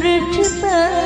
berjuta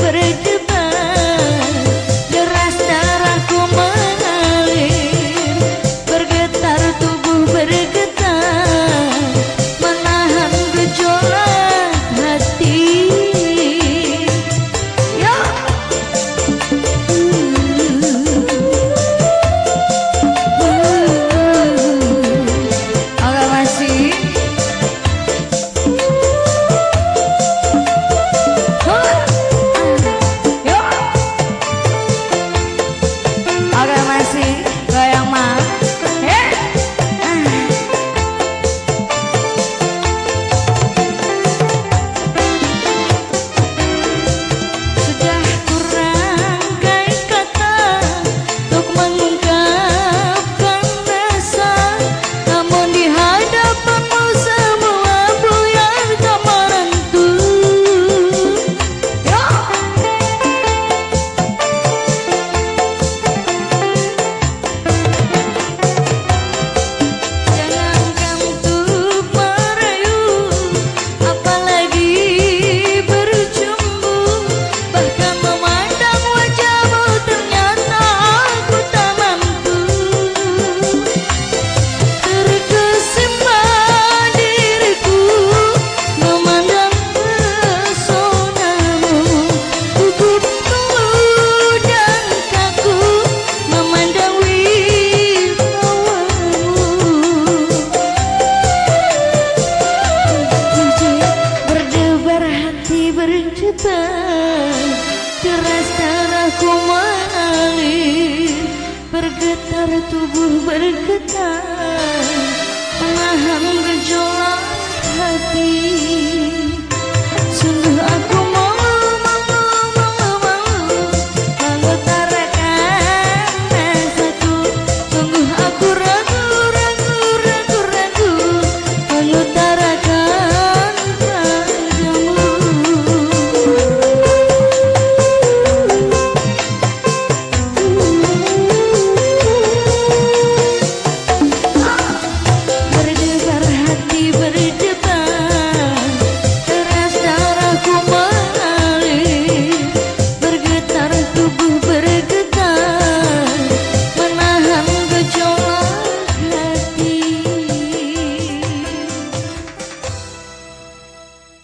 pergi mengalir Bergetar tubuh bergetar Menahan gejolak hati